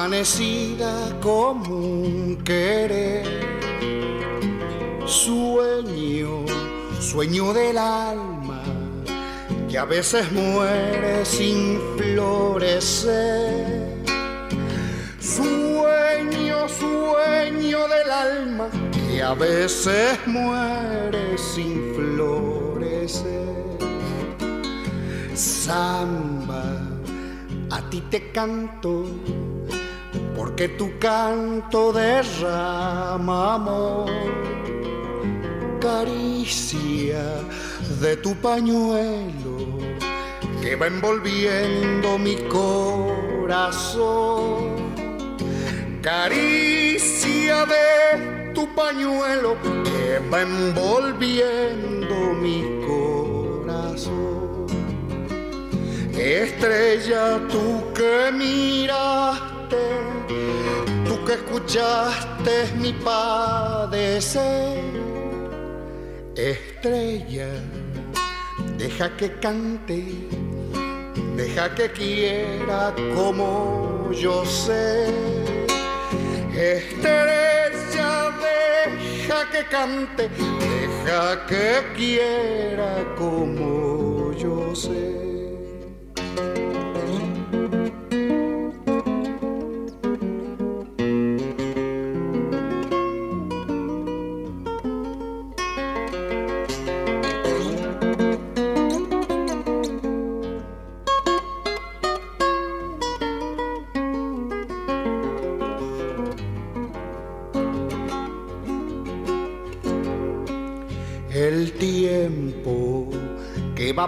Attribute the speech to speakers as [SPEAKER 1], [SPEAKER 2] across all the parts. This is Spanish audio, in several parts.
[SPEAKER 1] amanecida como un querer. Sueño, sueño del alma, que a veces muere sin florecer. Sueño, sueño del alma, que a veces muere sin florecer. Samba a ti te canto, porque tu canto derrama amor, caricia de tu pañuelo que va envolviendo mi corazón, caricia de tu pañuelo que va envolviendo mi corazón. Estrella, tú que miraste, escuchaste mi padecer. Estrella, deja que cante, deja que quiera como yo sé. Estrella, deja que cante, deja que quiera como yo sé.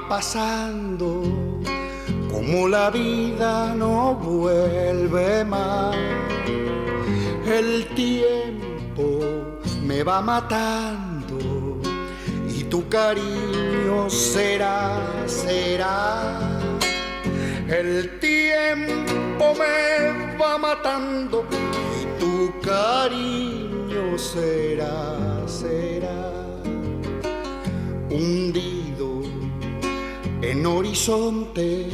[SPEAKER 1] Pasando, como la vida no vuelve más. El tiempo me va matando y tu cariño será, será. El tiempo me va matando y tu cariño será, será. Un día en horizonte.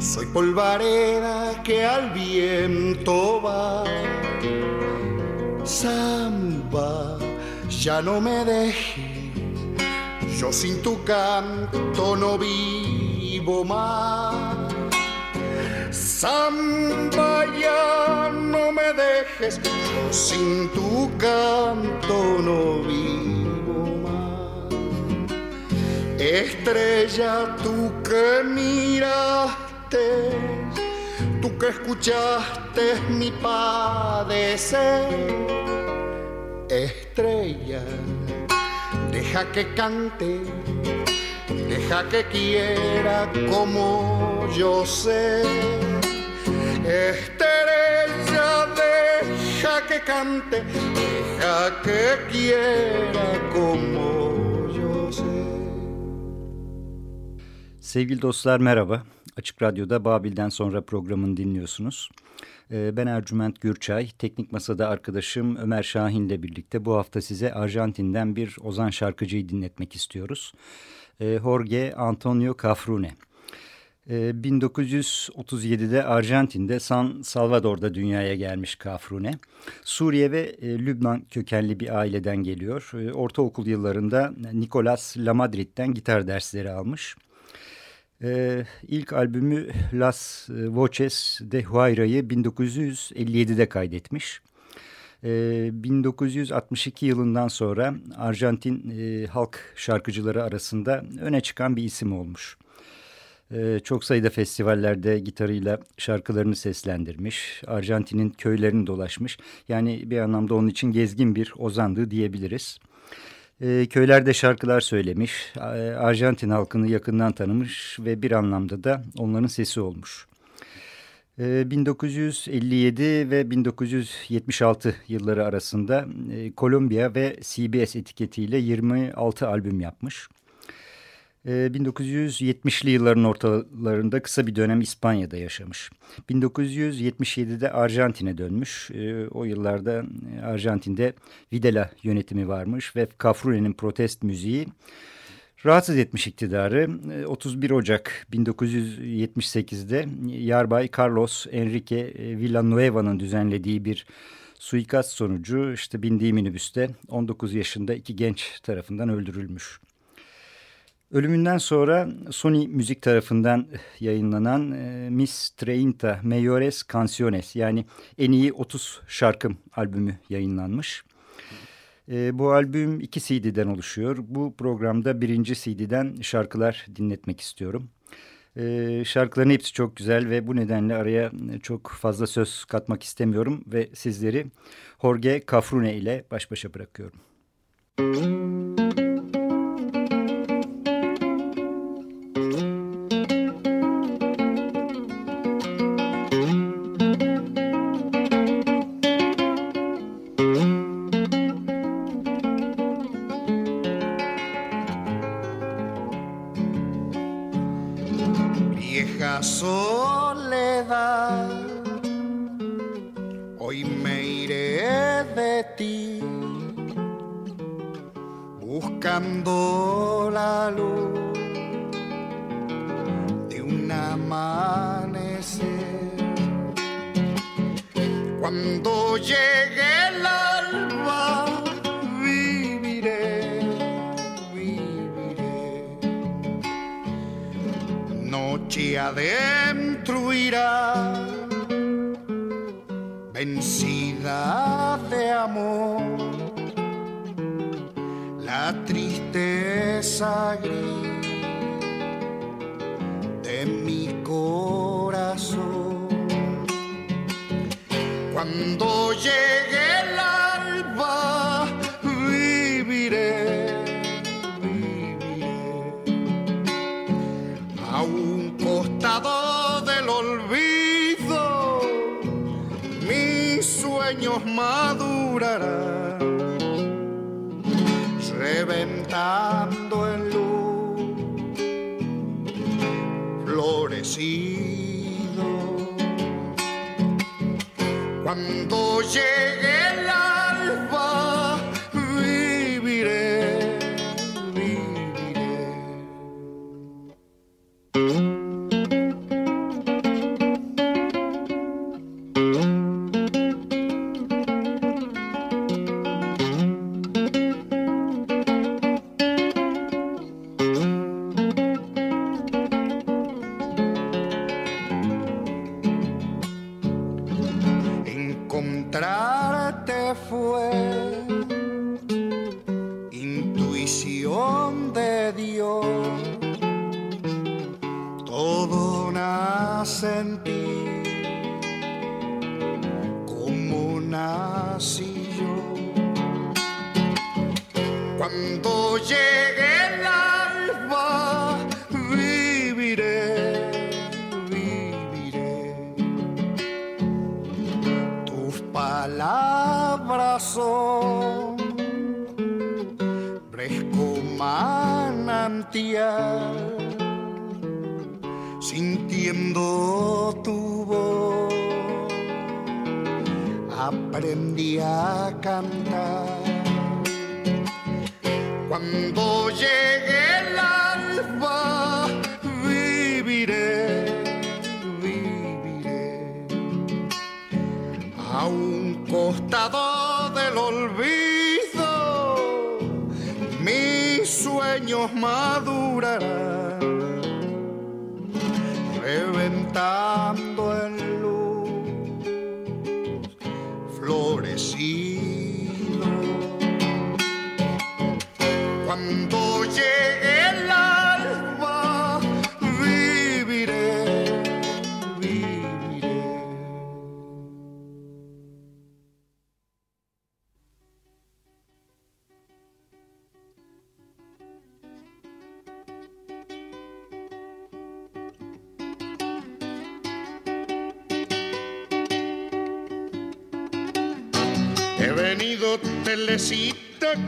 [SPEAKER 1] Soy polvareda que al viento va. Samba, ya no me dejes, yo sin tu canto no vivo más. Samba, ya no me dejes, yo sin tu canto no vivo Estrella, tú que miraste, tú que escuchaste mi padecer. Estrella, deja que cante, deja que quiera como yo sé. Estrella, deja que cante, deja que quiera como
[SPEAKER 2] Sevgili dostlar merhaba. Açık Radyo'da Babil'den sonra programını dinliyorsunuz. Ee, ben Ercüment Gürçay. Teknik Masa'da arkadaşım Ömer Şahin ile birlikte bu hafta size Arjantin'den bir ozan şarkıcıyı dinletmek istiyoruz. Ee, Jorge Antonio Cafrune. 1937'de ee, Arjantin'de San Salvador'da dünyaya gelmiş Kafrune. Suriye ve e, Lübnan kökenli bir aileden geliyor. Ortaokul yıllarında Nicolas Lamadrid'den gitar dersleri almış.
[SPEAKER 1] Ee, ilk albümü Las Voces de Huayra'yı 1957'de kaydetmiş. Ee, 1962 yılından sonra Arjantin e, halk şarkıcıları arasında öne çıkan bir isim olmuş. Ee, çok sayıda festivallerde gitarıyla şarkılarını seslendirmiş. Arjantin'in köylerini dolaşmış. Yani bir anlamda onun için gezgin bir ozandı diyebiliriz. E, köylerde şarkılar söylemiş, Arjantin halkını yakından tanımış ve bir anlamda da onların sesi olmuş. E, 1957 ve 1976 yılları arasında e, Columbia ve CBS etiketiyle 26 albüm yapmış. 1970'li ee, yılların ortalarında kısa bir dönem İspanya'da yaşamış. 1977'de Arjantin'e dönmüş. Ee, o yıllarda e, Arjantin'de Videla yönetimi varmış ve Cafrune'nin protest müziği rahatsız etmiş iktidarı. 31 ee, Ocak 1978'de Yarbay Carlos Enrique e, Villanueva'nın düzenlediği bir suikast sonucu işte bindiği minibüste 19 yaşında iki genç tarafından öldürülmüş. Ölümünden sonra Sony Müzik tarafından yayınlanan e, Miss Treinta Mayores Canciones yani en iyi 30 şarkım albümü yayınlanmış. E, bu albüm iki CD'den oluşuyor. Bu programda birinci CD'den şarkılar dinletmek istiyorum. E, şarkıların hepsi çok güzel ve bu nedenle araya çok fazla söz katmak istemiyorum ve sizleri Jorge Cafrune ile baş başa bırakıyorum. Müzik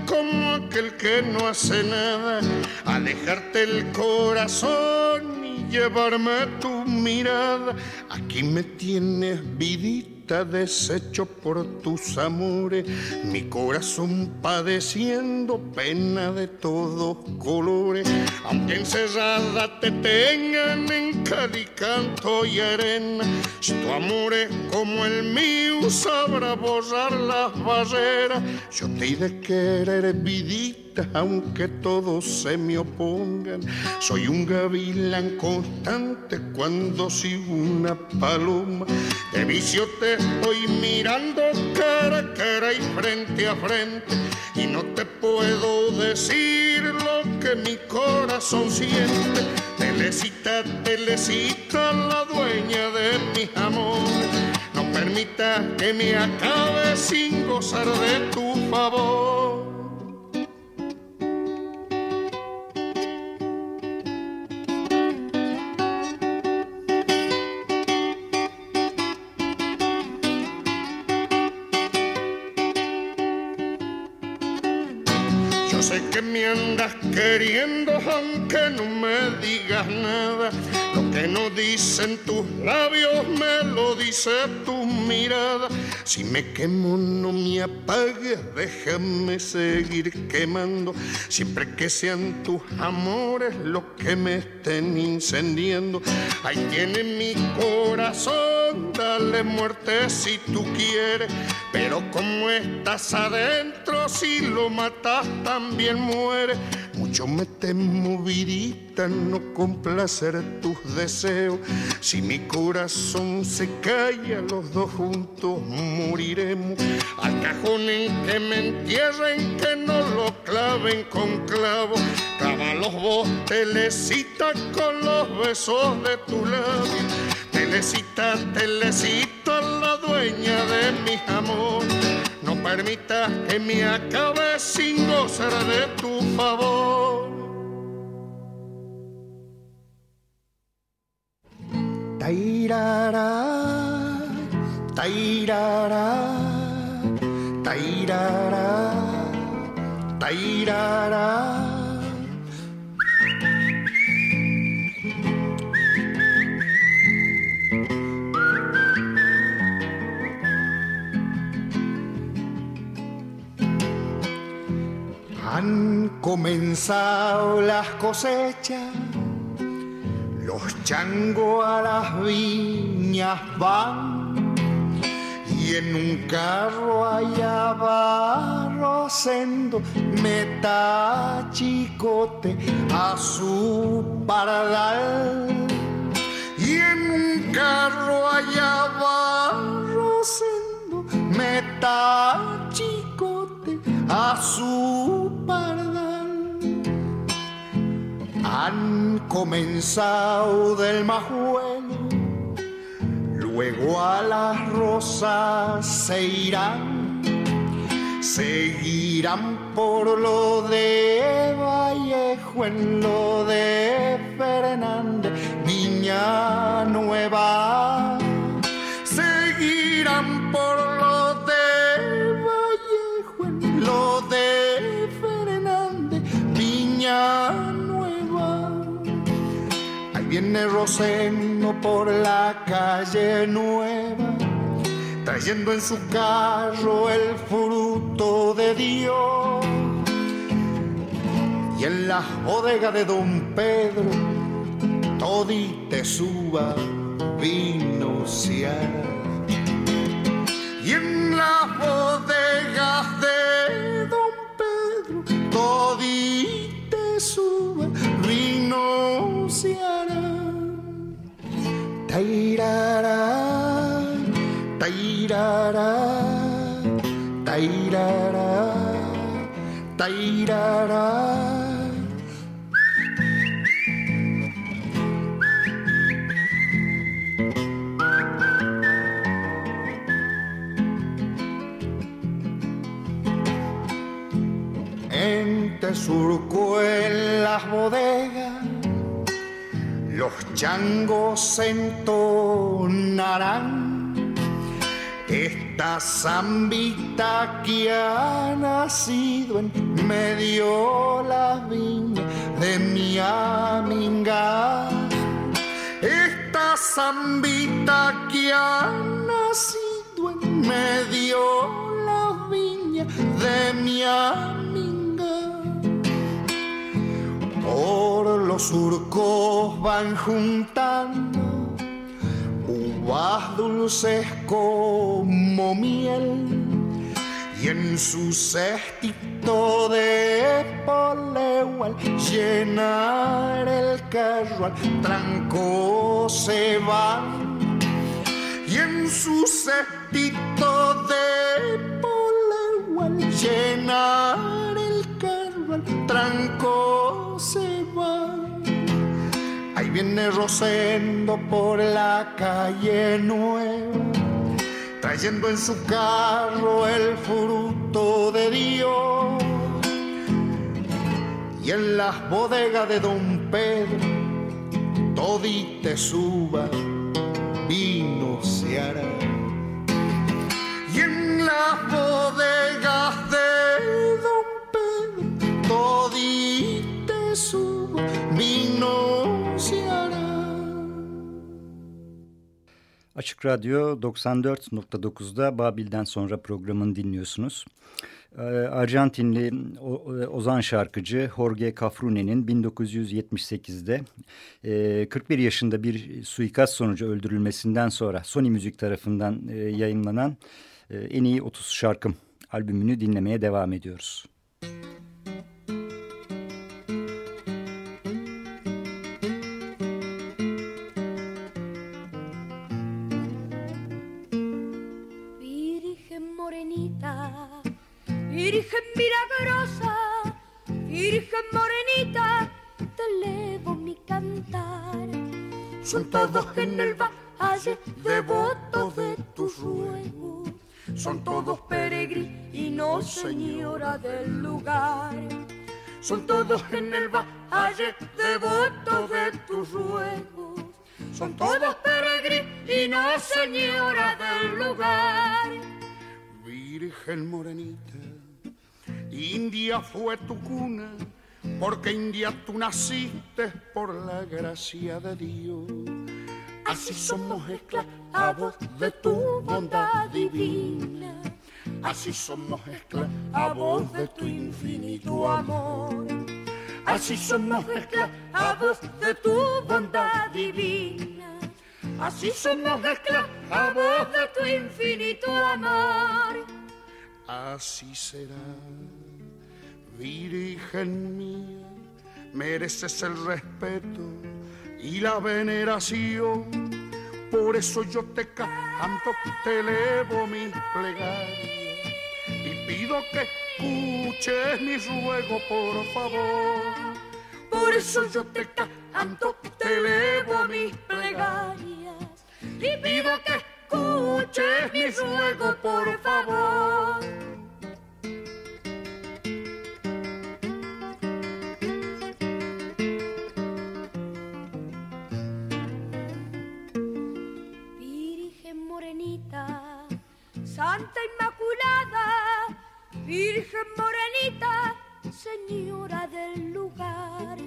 [SPEAKER 1] como aquel que no hace nada, a dejarte el corazón y llevarme tu mirada. Aquí me tienes vidita deshecho por tus amores, mi corazón padeciendo pena de todos colores, aunque encerrada te tengan en calicanto y arena, si tu amor es como el mío sabrá borrar las barreras, yo te he de querer vidita aunque todos se me opongan. Soy un gavilán constante cuando sigo una paloma. De vicio te estoy mirando cara a cara y frente a frente. Y no te puedo decir lo que mi corazón siente. Telecita, telecita, la dueña de mi amor. No permita que me acabe sin gozar de tu favor. Andas queriendo aunque no me digas nada. Lo que no dicen tus labios me lo dice tu mirada. Si me quemo no me apagues, déjame seguir quemando. Siempre que sean tus amores los que me estén incendiando. Ahí tiene mi corazón, dale muerte si tú quieres. Pero como estás adentro, si lo matas también muere. Mucho me temo, vidita, no complacer tus deseos. Si mi corazón se calla, los dos juntos moriremos. Al cajón en que me entierren, que no lo claven con clavo. los vos, telecita, con los besos de tu labio. Telecita, telecita, la dueña de mi amor permita que me acabe sin gozar de tu favor. Tairara, tairara, tairara, tairara. Comenzado las cosechas, los changos a las viñas van y en un carro allá va Rosendo meta chicote a su paradal. Y en un carro allá va Rosendo meta chicote a su han comenzado del majuelo, luego a las rosas se irán, seguirán por lo de Vallejo en lo de Fernández, Viña Nueva, seguirán por viene Roseno por la calle nueva, trayendo en su carro el fruto de Dios. Y en la bodega de don Pedro, todite suba vino Y en la bodega de don Pedro, todite suba vino Tairara, tairara, tairara, tairara. Ente surco en las bodegas los changos entonarán esta zambita que ha nacido en medio la viña de mi aminga. Esta zambita que ha nacido en medio la viña de mi aminga. Por los surcos van juntando uvas dulces como miel y en su cestito de poleo al llenar el carro al tranco se van y en su cestito de poleo al llenar el carro al tranco se Ahí viene Rosendo por la calle nueva, trayendo en su carro el fruto de Dios. Y en las bodegas de Don Pedro, todite suba, vino se hará. Y en las bodegas de suba, vino
[SPEAKER 2] Açık Radyo 94.9'da Babil'den sonra programını dinliyorsunuz. Ee, Arjantinli ozan şarkıcı Jorge Cafrune'nin 1978'de 41 e, yaşında bir suikast sonucu öldürülmesinden sonra Sony Müzik tarafından e, yayınlanan e, en iyi 30 şarkım albümünü dinlemeye devam ediyoruz.
[SPEAKER 3] Virgen Son todos en el valle devotos de tu ruego, son todos peregrinos, señora del lugar. Son todos en el valle devotos de tu ruego, son todos peregrinos, señora del lugar.
[SPEAKER 1] Virgen morenita India fue tu cuna, porque India tú naciste por la gracia de Dios. Así somos esclavos de tu bondad divina. Así somos esclavos de tu infinito amor. Así somos esclavos de tu bondad divina. Así somos esclavos de tu infinito amor. Así será Virgen mía, mereces el respeto y la veneración. Por eso yo te canto, te elevo mi plegaria y pido que escuches mi ruego, por favor. Por eso yo te canto, te elevo mis plegarias y pido que escuches mi ruego, por favor.
[SPEAKER 3] Virgen Morenita, Señora del lugar.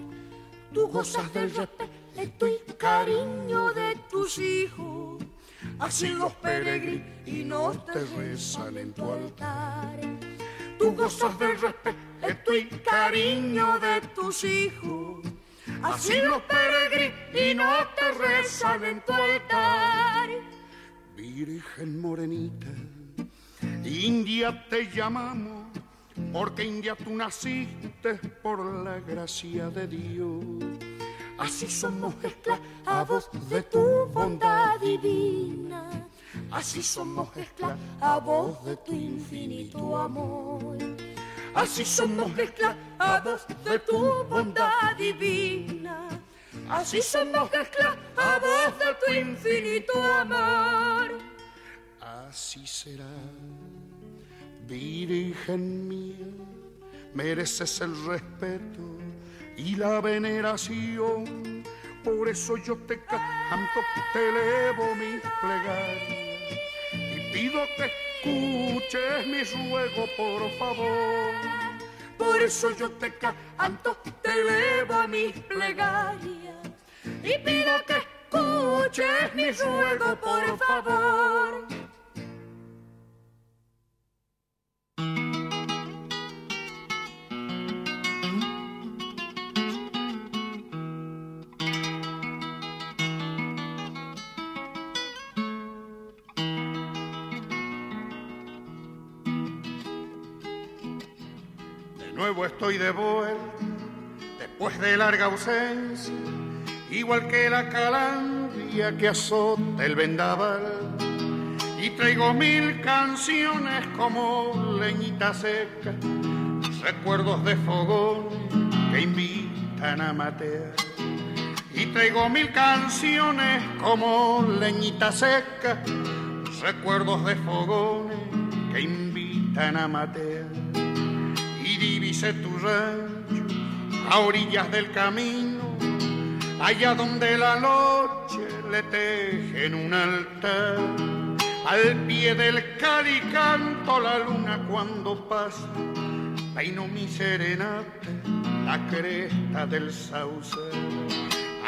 [SPEAKER 3] Tú gozas del respeto y cariño de tus hijos. Así los peregrinos te rezan en tu altar. Tú gozas del respeto y cariño de tus hijos. Así los peregrinos te rezan en tu altar.
[SPEAKER 1] Virgen morenita India te llamamos, porque India tú naciste por la gracia de Dios. Así somos esclavos de tu bondad divina. Así somos esclavos de tu infinito amor. Así somos esclavos de tu bondad divina. Así somos esclavos de tu infinito amor. Así será Virgen mía, mereces el respeto y la veneración. Por eso yo te canto, te elevo mis plegarias y pido que escuches mi ruego, por favor. Por eso yo te canto, te elevo mis plegarias y pido que escuches mi ruego, por favor. De vuelta después de larga ausencia, igual que la calandria que azota el vendaval. Y traigo mil canciones como leñita seca, recuerdos de fogón que invitan a matear. Y traigo mil canciones como leñita seca, recuerdos de fogones que invitan a matear divise tu rancho a orillas del camino, allá donde la noche le tejen un altar. Al pie del cali canto la luna cuando pasa, peino mi serenata, la cresta del sauce.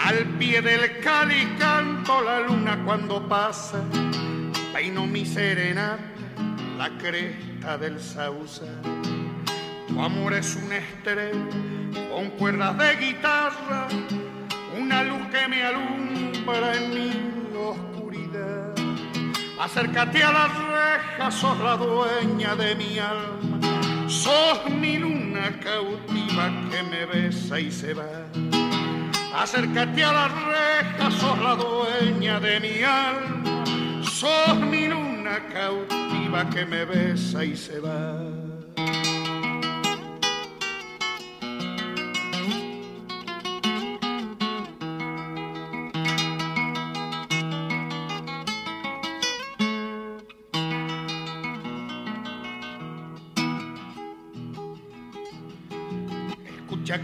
[SPEAKER 1] Al pie del cali canto la luna cuando pasa, peino mi serenata, la cresta del sauce. Tu amor es una estrella con cuerdas de guitarra, una luz que me alumbra en mi oscuridad. Acércate a las rejas, sos la dueña de mi alma, sos mi luna cautiva que me besa y se va. Acércate a las rejas, sos la dueña de mi alma, sos mi luna cautiva que me besa y se va.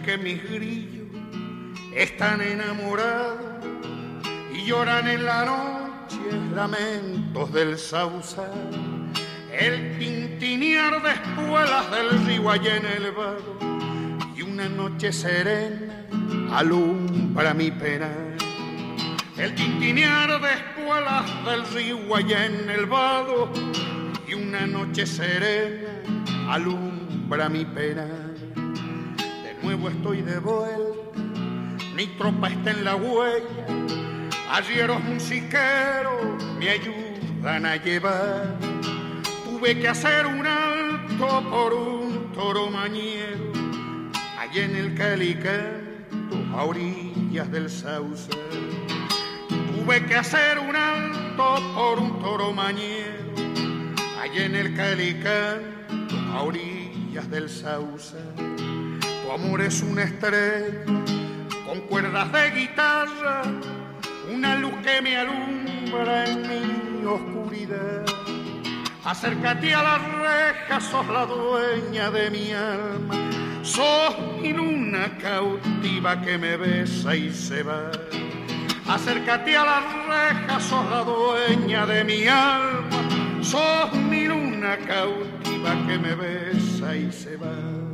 [SPEAKER 1] Que mis grillos están enamorados y lloran en la noche lamentos del sausal. El tintinear de espuelas del río allá en el vado y una noche serena alumbra mi pena. El tintinear de espuelas del río allá en el vado y una noche serena alumbra mi pena nuevo estoy de vuelta, mi tropa está en la huella, arrieros musiqueros me ayudan a llevar. Tuve que hacer un alto por un toro mañero, allá en el Calicanto, a orillas del Sauce. Tuve que hacer un alto por un toro mañero, allá en el Calicanto, a orillas del Sauce tu amor es una estrella con cuerdas de guitarra, una luz que me alumbra en mi oscuridad. Acércate a las rejas, sos la dueña de mi alma, sos mi luna cautiva que me besa y se va. Acércate a las rejas, sos la dueña de mi alma, sos mi luna cautiva que me besa y se va.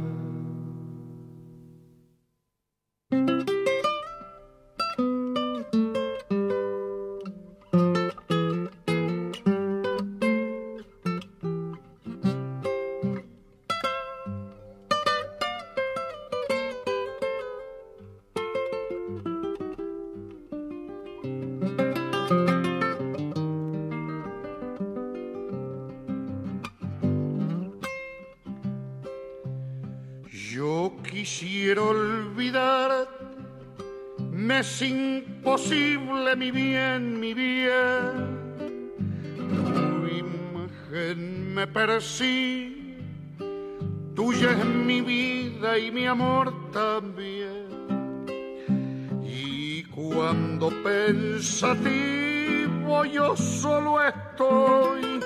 [SPEAKER 1] Pensativo yo solo estoy,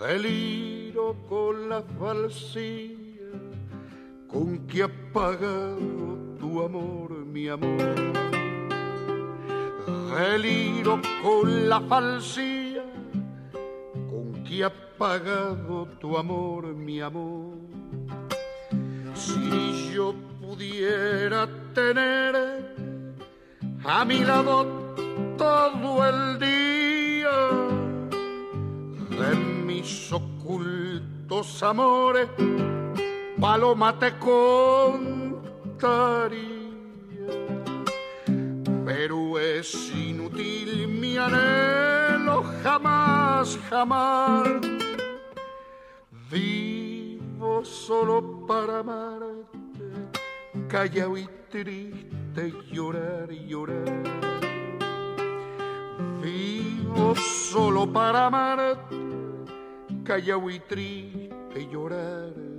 [SPEAKER 1] deliro con la falsía con que ha pagado tu amor, mi amor. Deliro con la falsía con haya pagado tu amor, mi amor. Si yo pudiera tener a mi lado todo el día de mis ocultos amores, paloma te contaría pero es inútil mi anhelo, jamás, jamás. Vivo solo para amarte, callado y triste, llorar y llorar. Vivo solo para amarte, callado y triste, llorar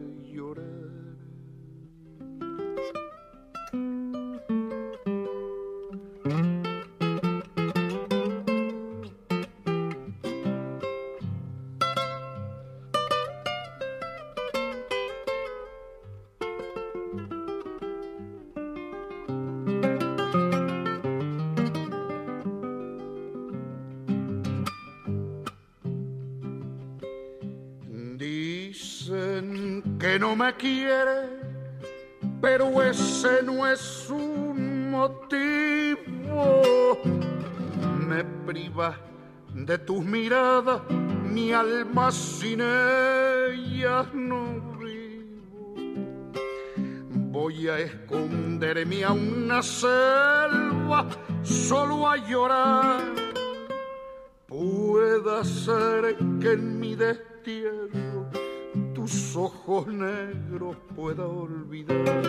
[SPEAKER 1] quiere, pero ese no es un motivo. Me priva de tus miradas, mi alma sin ellas no vivo. Voy a esconderme a una selva, solo a llorar. Pueda ser que en mi destierro ojos negros pueda olvidar.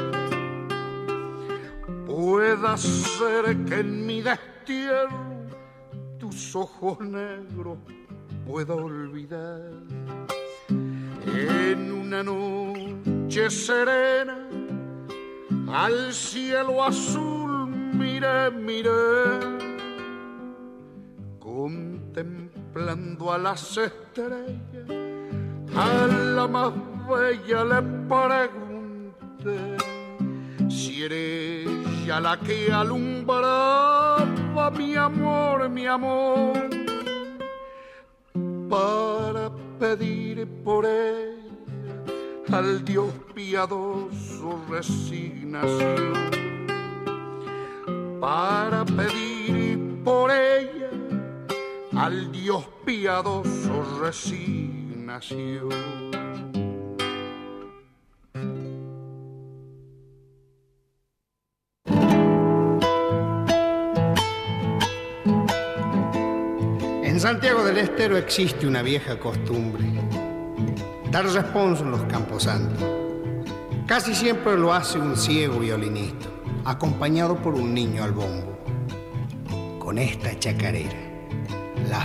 [SPEAKER 1] Pueda ser que en mi destierro tus ojos negros pueda olvidar. En una noche serena, al cielo azul miré, miré, contemplando a las estrellas a la más bella le pregunté si eres ya la que alumbraba mi amor, mi amor, para pedir por ella al Dios piadoso resignación, para pedir por ella al Dios piadoso resignación
[SPEAKER 4] Santiago del Estero existe una vieja costumbre, dar responso en los camposantos. Casi siempre lo hace un ciego violinista, acompañado por un niño al bombo, con esta chacarera, la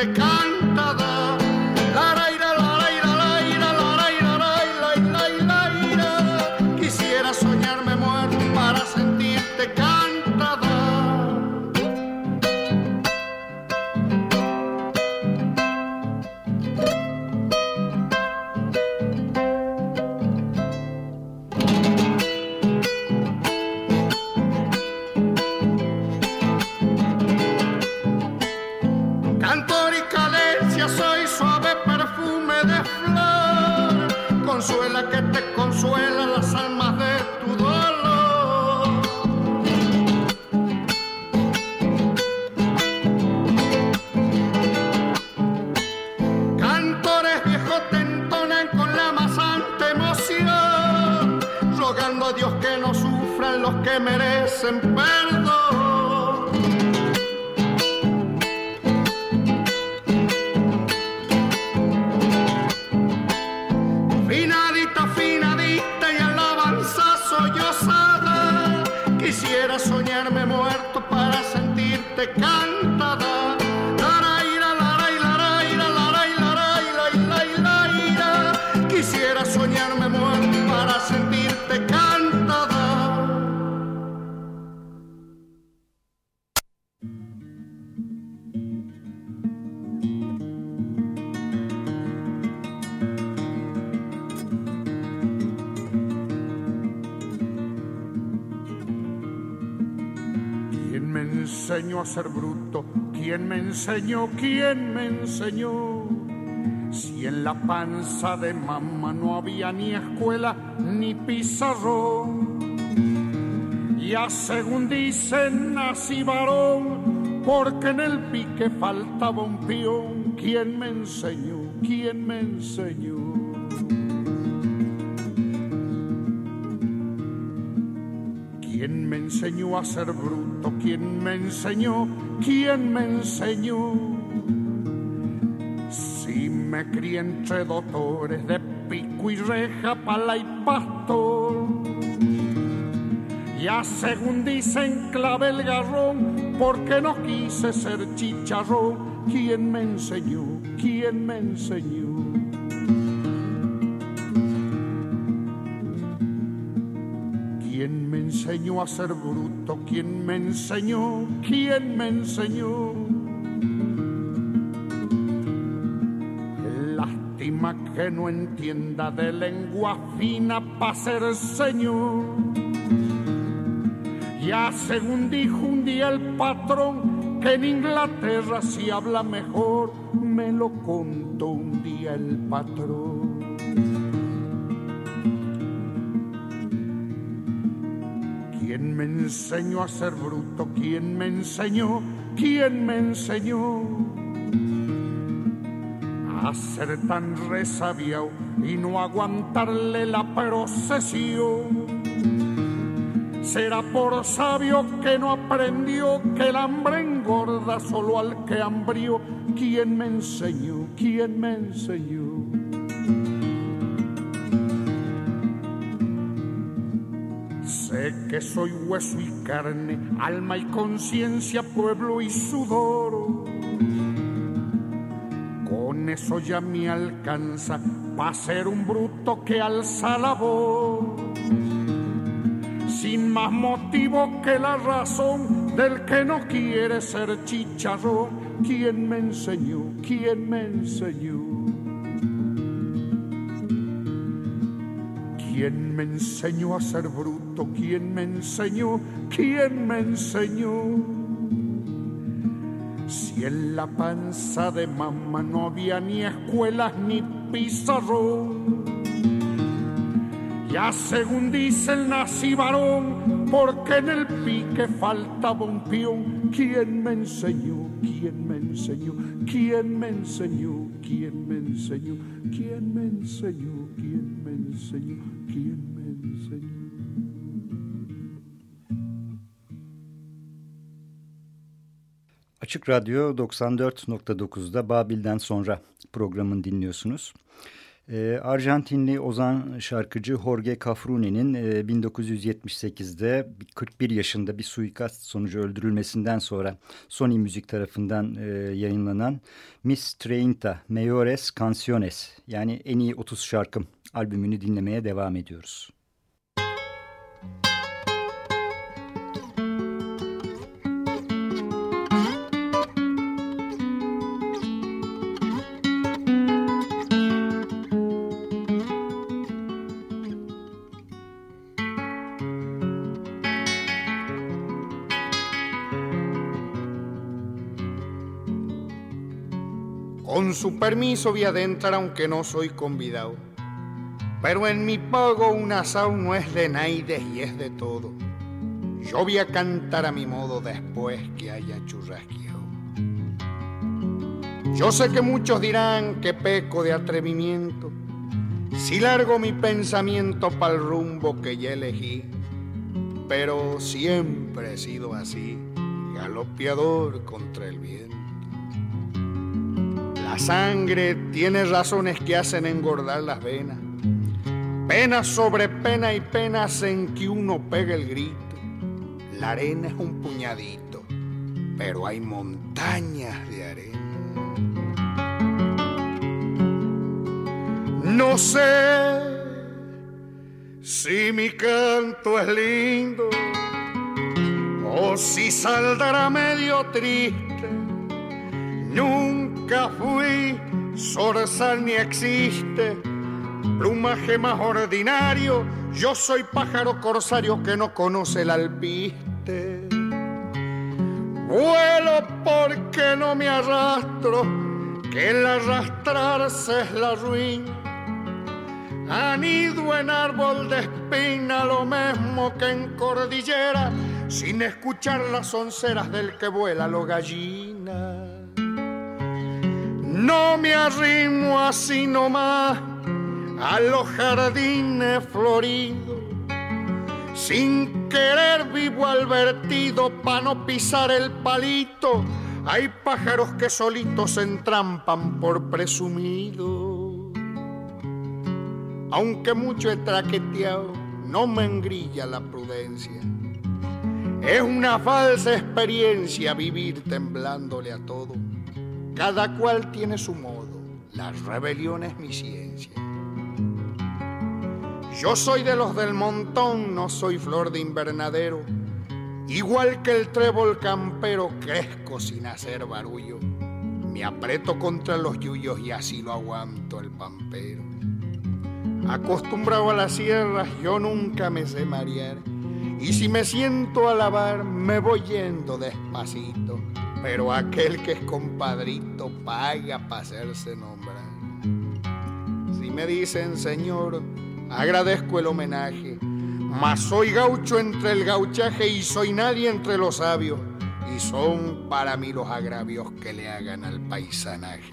[SPEAKER 1] the con que merecen perdón. Finadita, finadita y alabanza sollozada, quisiera soñarme muerto para sentirte cantada. Ser bruto? ¿Quién me enseñó? ¿Quién me enseñó? Si en la panza de mamá no había ni escuela ni pizarrón. Ya según dicen nací varón, porque en el pique faltaba un peón. ¿Quién me enseñó? ¿Quién me enseñó? Enseñó a ser bruto? ¿Quién me enseñó? ¿Quién me enseñó? Si me crié entre doctores de pico y reja, pala y pastor. Ya según dicen clave el garrón, porque no quise ser chicharrón. ¿Quién me enseñó? ¿Quién me enseñó? Enseñó a ser bruto? ¿Quién me enseñó? ¿Quién me enseñó? Lástima que no entienda de lengua fina para ser señor. Ya según dijo un día el patrón que en Inglaterra se habla mejor, me lo contó un día el patrón. Enseñó a ser bruto? ¿Quién me enseñó? ¿Quién me enseñó? A ser tan resabiado y no aguantarle la procesión. Será por sabio que no aprendió que el hambre engorda solo al que hambrió. ¿Quién me enseñó? ¿Quién me enseñó? Sé que soy hueso y carne, alma y conciencia, pueblo y sudor. Con eso ya me alcanza para ser un bruto que alza la voz. Sin más motivo que la razón del que no quiere ser chicharrón. ¿Quién me enseñó? ¿Quién me enseñó? ¿Quién me enseñó a ser bruto? ¿Quién me enseñó? ¿Quién me enseñó? Si en la panza de mamá no había ni escuelas ni pizarrón. Ya según dicen nací varón, porque en el pique faltaba un peón. ¿Quién me enseñó? ¿Quién me enseñó? ¿Quién me enseñó? ¿Quién me enseñó? ¿Quién me enseñó? ¿Quién me enseñó? ¿Quién me enseñó?
[SPEAKER 2] Açık Radyo 94.9'da Babil'den sonra programın dinliyorsunuz. Ee, Arjantinli ozan şarkıcı Jorge Cafruni'nin e, 1978'de 41 yaşında bir suikast sonucu öldürülmesinden sonra Sony Müzik tarafından e, yayınlanan Miss Treinta Mayores Canciones yani en iyi 30 şarkım albümünü dinlemeye devam ediyoruz.
[SPEAKER 4] Con su permiso voy adentrar aunque no soy convidado. Pero en mi pago un asado no es de naides y es de todo. Yo voy a cantar a mi modo después que haya churrasqueado. Yo sé que muchos dirán que peco de
[SPEAKER 1] pero siempre he sido así, galopeador contra el viento. La sangre tiene razones que hacen engordar las venas, pena sobre pena y penas en que uno pega el grito. La arena es un puñadito, pero hay montañas de arena. No sé si mi canto es lindo o si saldrá medio triste. Nunca fui zorzal ni existe plumaje más ordinario. Yo soy pájaro corsario que no conoce el alpiste. Vuelo porque no me arrastro, que el arrastrarse es la ruina Anido en árbol de espina, lo mismo que en cordillera, sin escuchar las onceras del que vuela lo gallina. No me arrimo así nomás a los jardines floridos, sin querer vivo al vertido pa' no pisar el palito. Hay pájaros que solitos se entrampan por presumidos aunque mucho he traqueteado, no me engrilla la prudencia. Es una falsa experiencia vivir temblándole a todo. Cada cual tiene su modo, la rebelión es mi ciencia. Yo soy de los del montón, no soy flor de invernadero. Igual que el trébol campero, crezco sin hacer barullo. Me aprieto contra los yuyos y así lo aguanto el pampero. Acostumbrado a las sierras, yo nunca me sé marear. Y si me siento a lavar, me voy yendo despacito. Pero aquel que es compadrito paga para hacerse nombrar. Si me dicen, Señor, agradezco el homenaje. Mas soy gaucho entre el gauchaje y soy nadie entre los sabios. Y son para mí los agravios que le hagan al paisanaje.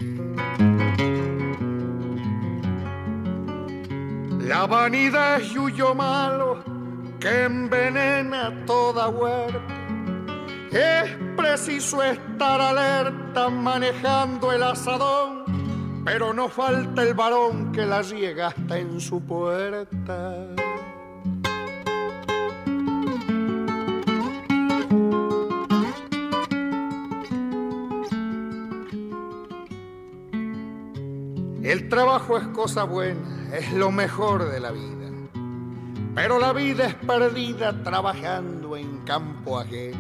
[SPEAKER 1] La vanidad es yuyo malo que envenena toda huerta. Es preciso estar alerta manejando el asadón, pero no falta el varón que la riega hasta en su puerta. El trabajo es cosa buena, es lo mejor de la vida. Pero la vida es perdida trabajando en campo ajeno.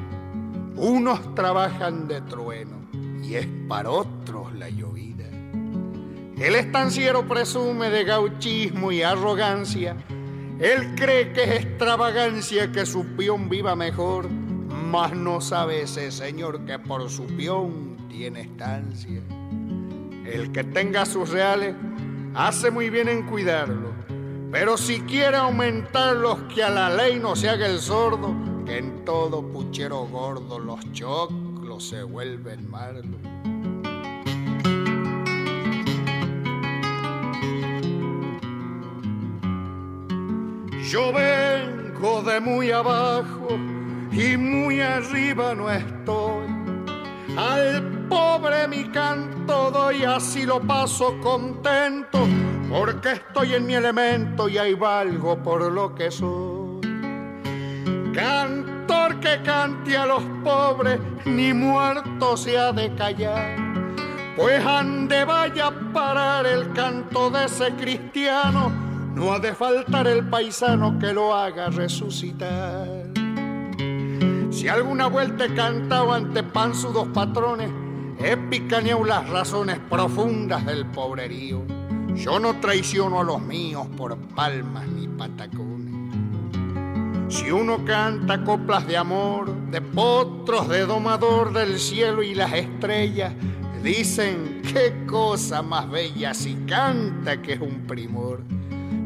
[SPEAKER 1] Unos trabajan de trueno y es para otros la llovida. El estanciero presume de gauchismo y arrogancia. Él cree que es extravagancia que su peón viva mejor, mas no sabe ese señor que por su peón tiene estancia. El que tenga sus reales hace muy bien en cuidarlo. Pero si quiere aumentarlos, que a la ley no se haga el sordo, que en todo puchero gordo los choclos se vuelven malos. Yo vengo de muy abajo y muy arriba no estoy. Al pobre mi canto doy, así lo paso contento, porque estoy en mi elemento y ahí valgo por lo que soy. Cantor que cante a los pobres, ni muerto se ha de callar, pues ande vaya a parar el canto de ese cristiano, no ha de faltar el paisano que lo haga resucitar. Si alguna vuelta he cantado ante pan sus dos patrones, He picaneado las razones profundas del pobrerío. Yo no traiciono a los míos por palmas ni patacones. Si uno canta coplas de amor, de potros, de domador del cielo y las estrellas, dicen qué cosa más bella si canta que es un primor.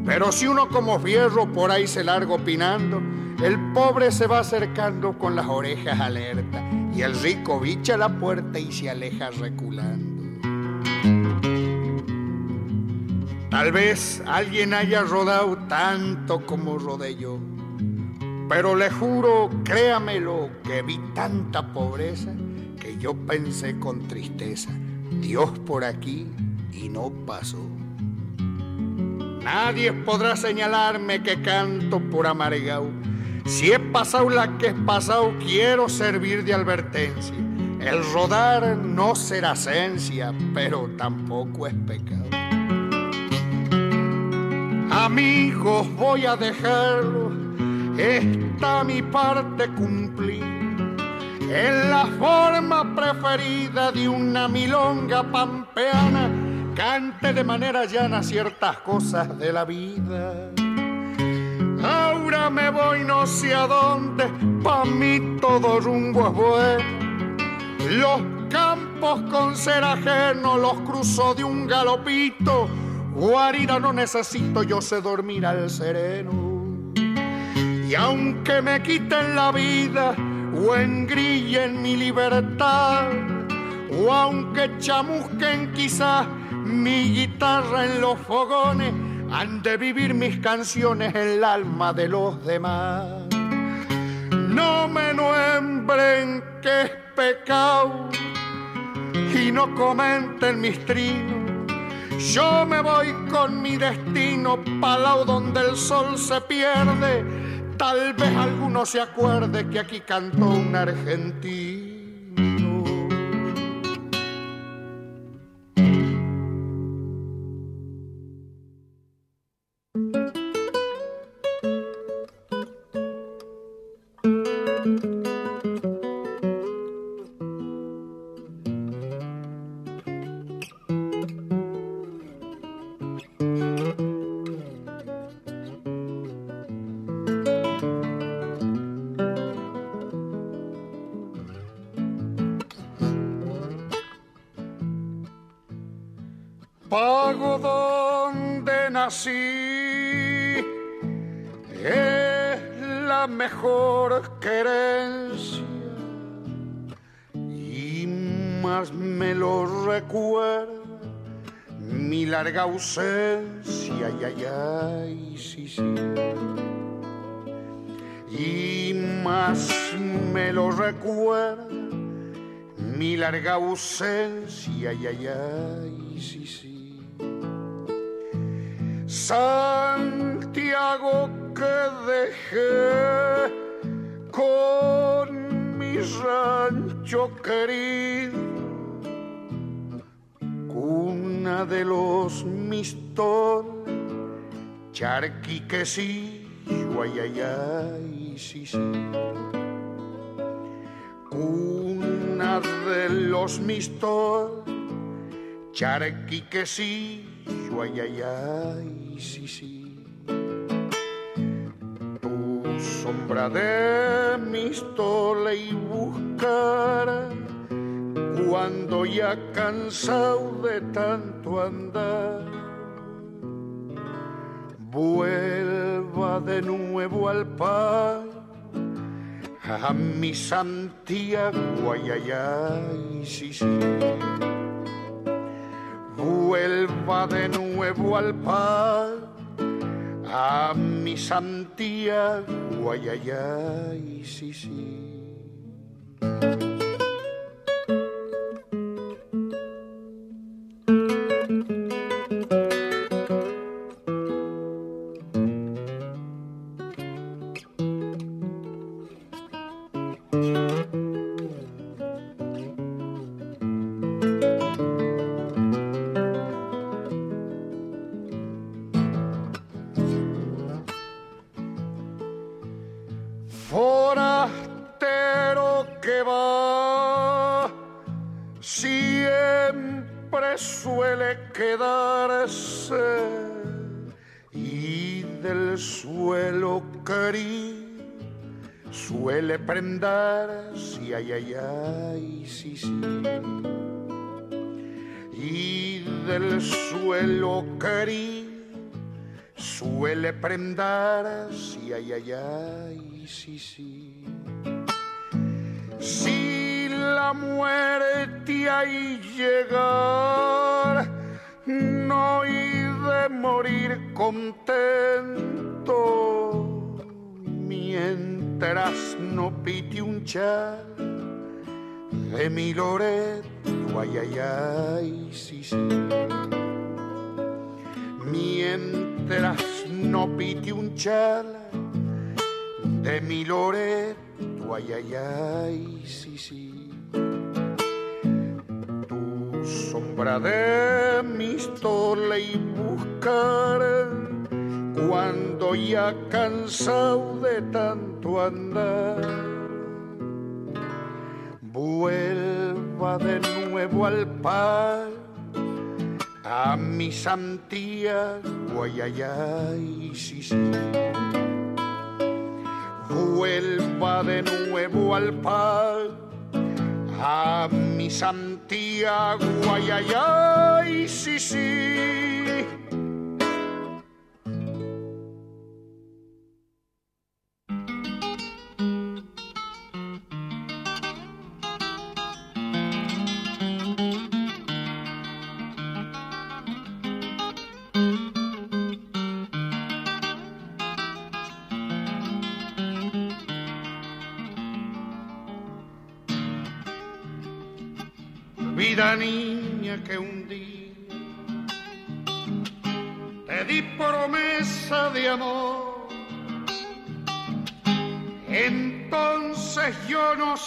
[SPEAKER 1] Pero si uno como fierro por ahí se larga opinando, el pobre se va acercando con las orejas alertas y el rico bicha la puerta y se aleja reculando. Tal vez alguien haya rodado tanto como rodé yo, Pero le juro, créamelo, que vi tanta pobreza que yo pensé con tristeza, Dios por aquí y no pasó. Nadie podrá señalarme que canto por amargao. Si he pasado la que he pasado, quiero servir de advertencia. El rodar no será esencia, pero tampoco es pecado. Amigos, voy a dejarlo, esta mi parte cumplir. En la forma preferida de una milonga pampeana, cante de manera llana ciertas cosas de la vida. Ahora me voy no sé a dónde, pa' mí todo rumbo es bueno los campos con ser ajeno los cruzo de un galopito. Guarida no necesito, yo sé dormir al sereno. Y aunque me quiten la vida o engrillen mi libertad, o aunque chamusquen quizás mi guitarra en los fogones, han de vivir mis canciones en el alma de los demás. No me nombren que pecado y no comenten mis trinos. Yo me voy con mi destino palao donde el sol se pierde. Tal vez alguno se acuerde que aquí cantó un argentino. Pago donde nací. Es la mejor querencia. Y más me lo recuerda mi larga ausencia, ay, ay, ay, sí, sí. Y más me lo recuerda mi larga ausencia, ay, ay, ay, Santiago que dejé con mi rancho querido, cuna de los mistones, charqui que sí, ay, ay, ay, sí, sí. Cuna de los mistones, charqui que sí, ay, ay, ay, sí, sí. Tu sombra de mi stole y buscar cuando ya cansado de tanto andar. Vuelva de nuevo al pan a mi Santiago, ay, ay, ay, sí, sí vuelva de nuevo al par a mi Santiago, ay, sí, sí. Suele prendar así, ay, ay, ay, sí, sí. Si la muerte ahí llegar, no y de morir contento, mientras no pite un chal de mi Loreto, ay, ay, ay, sí, sí. Mientras no pite un chal de mi Loreto, ay, ay, ay, sí, sí. Tu sombra de mi y buscar cuando ya cansado de tanto andar, vuelva de nuevo al par a mi Santiago, ay, ay, ay, sí, sí. Vuelva de nuevo al par a mi Santiago, ay, ay, ay, sí, sí.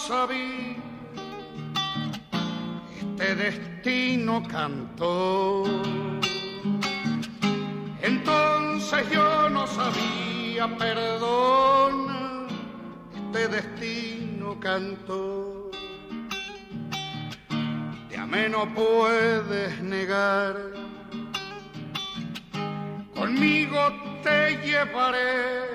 [SPEAKER 1] Sabía, este destino cantó. Entonces yo no sabía, perdona, este destino cantó me no puedes negar. Conmigo te llevaré,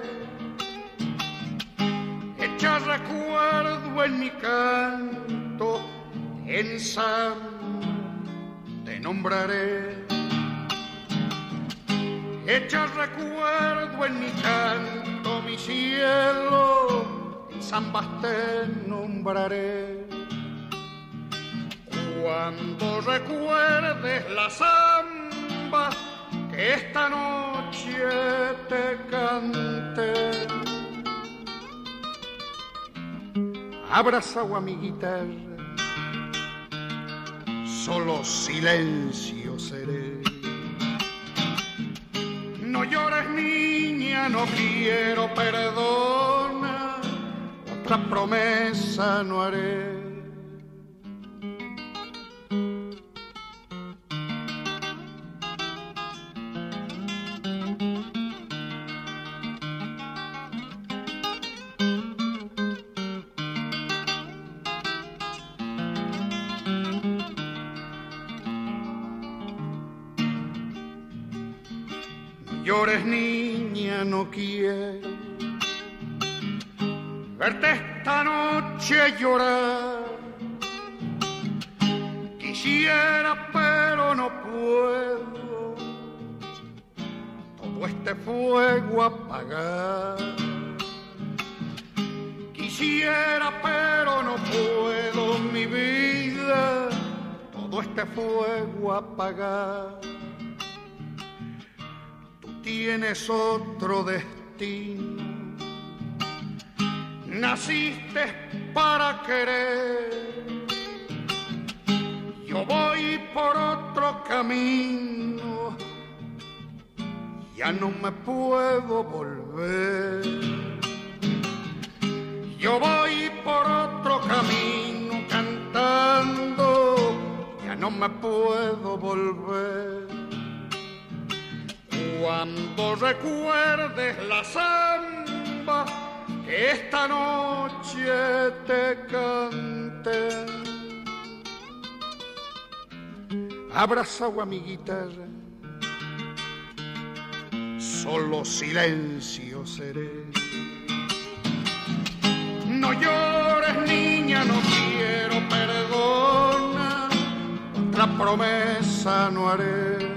[SPEAKER 1] echa recuerdo en mi canto, en San te nombraré. Echa recuerdo en mi canto, mi cielo, en San te nombraré cuando recuerdes la samba que esta noche te cante. Abrazado a mi guitarra, solo silencio seré. No llores niña, no quiero perdona, otra promesa no haré tienes otro destino. Naciste para querer, yo voy por otro camino, ya no me puedo volver. Yo voy por otro camino cantando, ya no me puedo volver cuando recuerdes la samba que esta noche te cante. Abrazado a mi guitarra, solo silencio seré. No llores niña, no quiero perdona, otra promesa no haré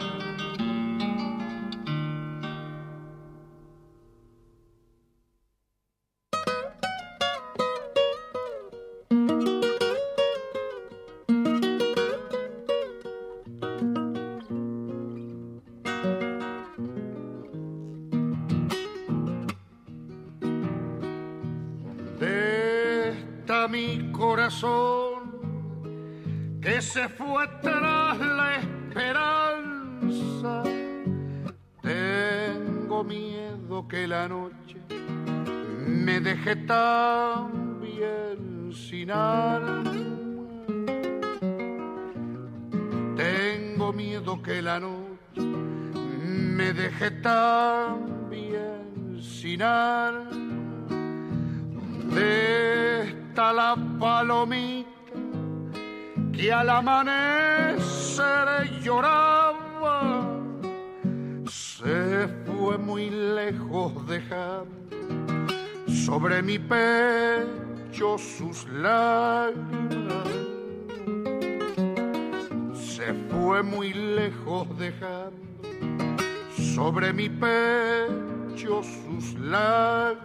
[SPEAKER 1] se fue la esperanza. Tengo miedo que la noche me deje tan bien sin alma. Tengo miedo que la noche me deje tan bien sin alma. De la palomita que al amanecer lloraba, se fue muy lejos dejando sobre mi pecho sus lágrimas. Se fue muy lejos dejando sobre mi pecho sus lágrimas.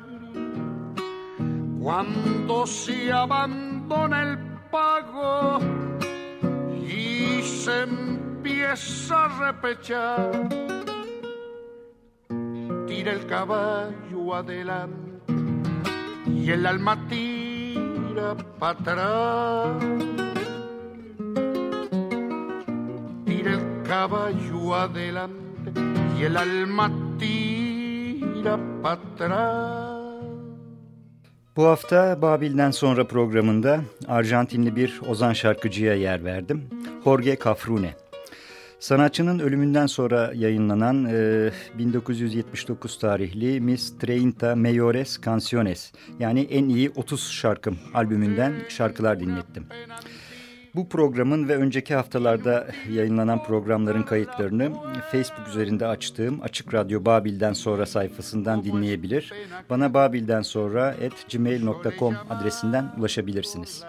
[SPEAKER 1] Cuando se abandona el pago y se empieza a repechar. Tira el caballo adelante y el alma tira para atrás. Tira el caballo adelante y el alma tira para atrás.
[SPEAKER 2] Bu hafta Babil'den sonra programında Arjantinli bir ozan şarkıcıya yer verdim. Jorge Cafrune. Sanatçının ölümünden sonra yayınlanan e, 1979 tarihli Mis Treinta Mejores Canciones yani en iyi 30 şarkım albümünden şarkılar dinlettim. Bu programın ve önceki haftalarda yayınlanan programların kayıtlarını Facebook üzerinde açtığım Açık Radyo Babil'den sonra sayfasından dinleyebilir. Bana babilden sonra at gmail.com adresinden ulaşabilirsiniz.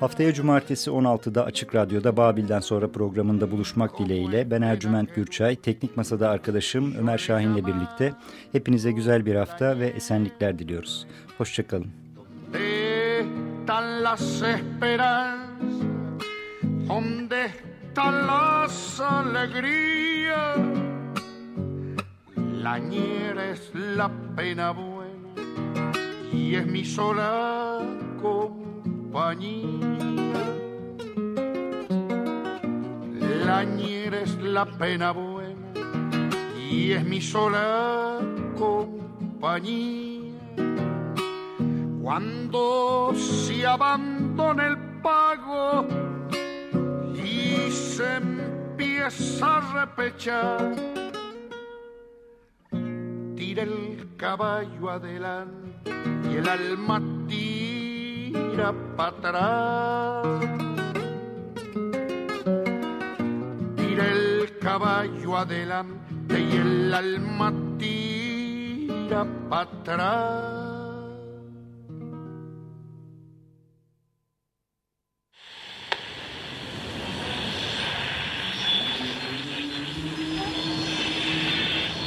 [SPEAKER 2] Haftaya cumartesi 16'da Açık Radyo'da Babil'den sonra programında buluşmak dileğiyle ben Ercüment Gürçay, teknik masada arkadaşım Ömer Şahin'le birlikte hepinize güzel bir hafta ve esenlikler diliyoruz. Hoşçakalın.
[SPEAKER 1] ¿Dónde están las alegrías? La ñera es la pena buena y es mi sola compañía. La ñera es la pena buena y es mi sola compañía. Cuando se abandona el pago y se empieza a repechar. Tira el caballo adelante y el alma tira para atrás. Tira el caballo adelante y el alma tira para atrás.